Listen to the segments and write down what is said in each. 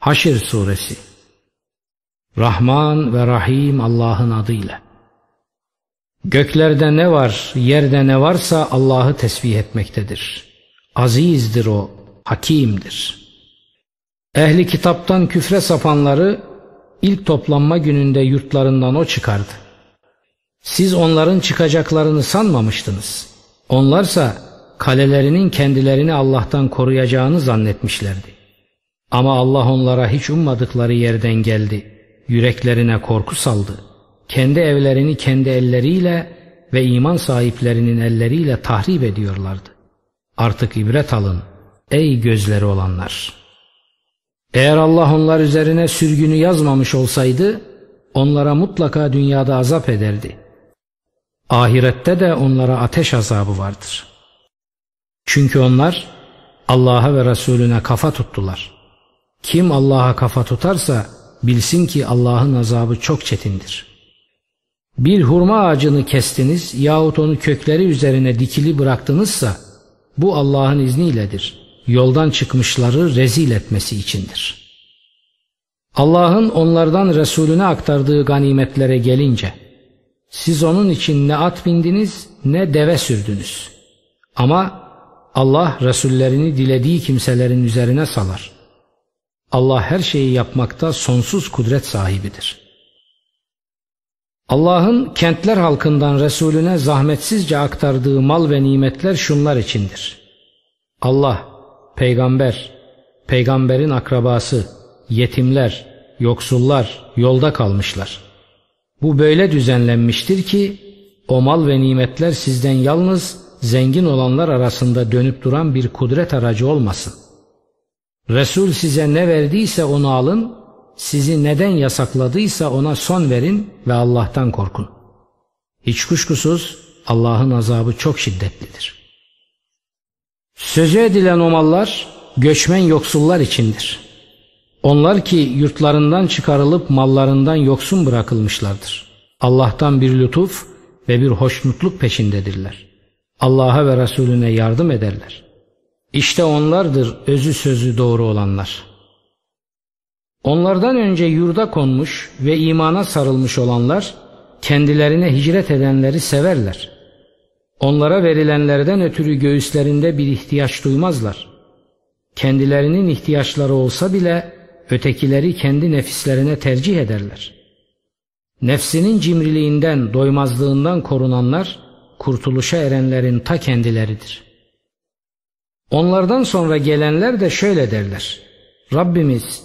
Haşr Suresi Rahman ve Rahim Allah'ın adıyla. Göklerde ne var, yerde ne varsa Allah'ı tesbih etmektedir. Azizdir o, hakimdir. Ehli kitaptan küfre sapanları ilk toplanma gününde yurtlarından o çıkardı. Siz onların çıkacaklarını sanmamıştınız. Onlarsa kalelerinin kendilerini Allah'tan koruyacağını zannetmişlerdi. Ama Allah onlara hiç ummadıkları yerden geldi. Yüreklerine korku saldı. Kendi evlerini kendi elleriyle ve iman sahiplerinin elleriyle tahrip ediyorlardı. Artık ibret alın ey gözleri olanlar. Eğer Allah onlar üzerine sürgünü yazmamış olsaydı onlara mutlaka dünyada azap ederdi. Ahirette de onlara ateş azabı vardır. Çünkü onlar Allah'a ve Resulüne kafa tuttular. Kim Allah'a kafa tutarsa bilsin ki Allah'ın azabı çok çetindir. Bir hurma ağacını kestiniz yahut onu kökleri üzerine dikili bıraktınızsa bu Allah'ın izniyledir. Yoldan çıkmışları rezil etmesi içindir. Allah'ın onlardan Resulüne aktardığı ganimetlere gelince siz onun için ne at bindiniz ne deve sürdünüz. Ama Allah Resullerini dilediği kimselerin üzerine salar. Allah her şeyi yapmakta sonsuz kudret sahibidir. Allah'ın kentler halkından Resulüne zahmetsizce aktardığı mal ve nimetler şunlar içindir. Allah, peygamber, peygamberin akrabası, yetimler, yoksullar yolda kalmışlar. Bu böyle düzenlenmiştir ki o mal ve nimetler sizden yalnız zengin olanlar arasında dönüp duran bir kudret aracı olmasın. Resul size ne verdiyse onu alın, sizi neden yasakladıysa ona son verin ve Allah'tan korkun. Hiç kuşkusuz Allah'ın azabı çok şiddetlidir. Sözü edilen o mallar göçmen yoksullar içindir. Onlar ki yurtlarından çıkarılıp mallarından yoksun bırakılmışlardır. Allah'tan bir lütuf ve bir hoşnutluk peşindedirler. Allah'a ve Resulüne yardım ederler. İşte onlardır özü sözü doğru olanlar. Onlardan önce yurda konmuş ve imana sarılmış olanlar kendilerine hicret edenleri severler. Onlara verilenlerden ötürü göğüslerinde bir ihtiyaç duymazlar. Kendilerinin ihtiyaçları olsa bile ötekileri kendi nefislerine tercih ederler. Nefsinin cimriliğinden, doymazlığından korunanlar kurtuluşa erenlerin ta kendileridir.'' Onlardan sonra gelenler de şöyle derler. Rabbimiz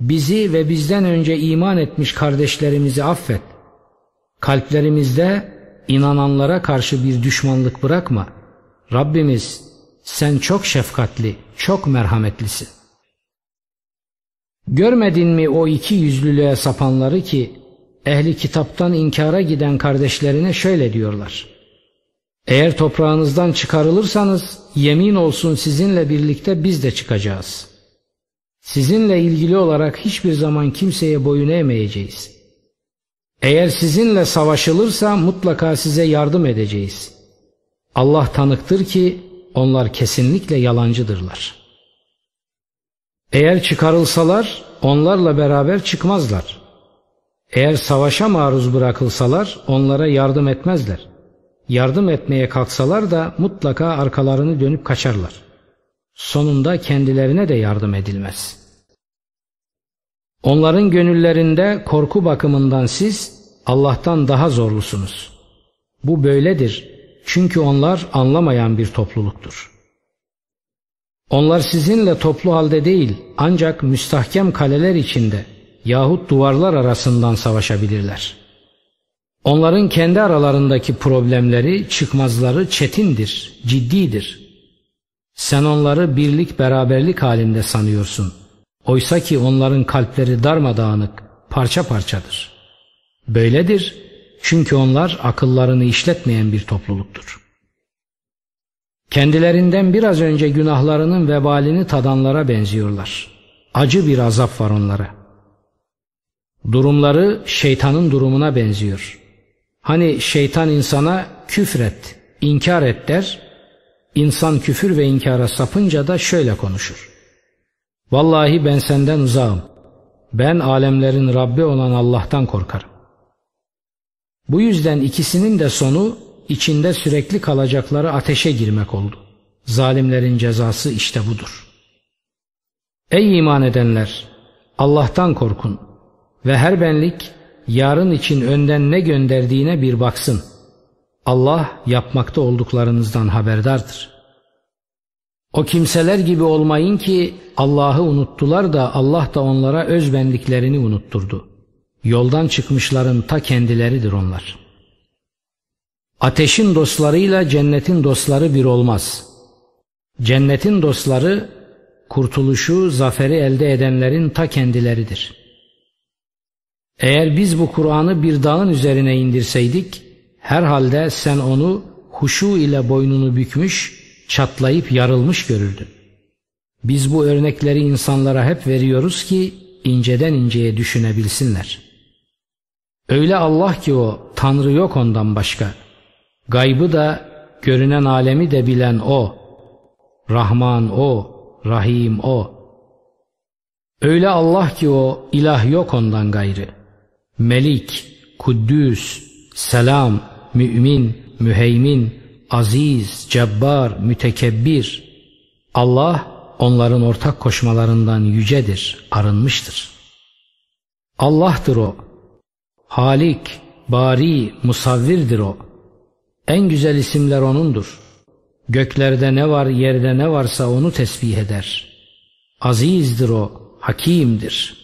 bizi ve bizden önce iman etmiş kardeşlerimizi affet. Kalplerimizde inananlara karşı bir düşmanlık bırakma. Rabbimiz sen çok şefkatli, çok merhametlisin. Görmedin mi o iki yüzlülüğe sapanları ki ehli kitaptan inkara giden kardeşlerine şöyle diyorlar. Eğer toprağınızdan çıkarılırsanız yemin olsun sizinle birlikte biz de çıkacağız. Sizinle ilgili olarak hiçbir zaman kimseye boyun eğmeyeceğiz. Eğer sizinle savaşılırsa mutlaka size yardım edeceğiz. Allah tanıktır ki onlar kesinlikle yalancıdırlar. Eğer çıkarılsalar onlarla beraber çıkmazlar. Eğer savaşa maruz bırakılsalar onlara yardım etmezler yardım etmeye kalksalar da mutlaka arkalarını dönüp kaçarlar. Sonunda kendilerine de yardım edilmez. Onların gönüllerinde korku bakımından siz Allah'tan daha zorlusunuz. Bu böyledir çünkü onlar anlamayan bir topluluktur. Onlar sizinle toplu halde değil ancak müstahkem kaleler içinde yahut duvarlar arasından savaşabilirler.'' Onların kendi aralarındaki problemleri, çıkmazları çetindir, ciddidir. Sen onları birlik beraberlik halinde sanıyorsun. Oysa ki onların kalpleri darmadağınık, parça parçadır. Böyledir çünkü onlar akıllarını işletmeyen bir topluluktur. Kendilerinden biraz önce günahlarının vebalini tadanlara benziyorlar. Acı bir azap var onlara. Durumları şeytanın durumuna benziyor. Hani şeytan insana küfret, inkar et der. İnsan küfür ve inkara sapınca da şöyle konuşur. Vallahi ben senden uzağım. Ben alemlerin Rabbi olan Allah'tan korkarım. Bu yüzden ikisinin de sonu içinde sürekli kalacakları ateşe girmek oldu. Zalimlerin cezası işte budur. Ey iman edenler! Allah'tan korkun ve her benlik yarın için önden ne gönderdiğine bir baksın. Allah yapmakta olduklarınızdan haberdardır. O kimseler gibi olmayın ki Allah'ı unuttular da Allah da onlara özbendiklerini unutturdu. Yoldan çıkmışların ta kendileridir onlar. Ateşin dostlarıyla cennetin dostları bir olmaz. Cennetin dostları kurtuluşu, zaferi elde edenlerin ta kendileridir. Eğer biz bu Kur'an'ı bir dağın üzerine indirseydik, herhalde sen onu huşu ile boynunu bükmüş, çatlayıp yarılmış görürdün. Biz bu örnekleri insanlara hep veriyoruz ki inceden inceye düşünebilsinler. Öyle Allah ki o, Tanrı yok ondan başka. Gaybı da, görünen alemi de bilen O. Rahman O, Rahim O. Öyle Allah ki o, ilah yok ondan gayrı. Melik, Kuddüs, Selam, Mümin, Müheymin, Aziz, Cebbar, Mütekebbir. Allah onların ortak koşmalarından yücedir, arınmıştır. Allah'tır o. Halik, Bari, Musavvirdir o. En güzel isimler O'nundur. Göklerde ne var, yerde ne varsa O'nu tesbih eder. Azizdir O, Hakimdir.''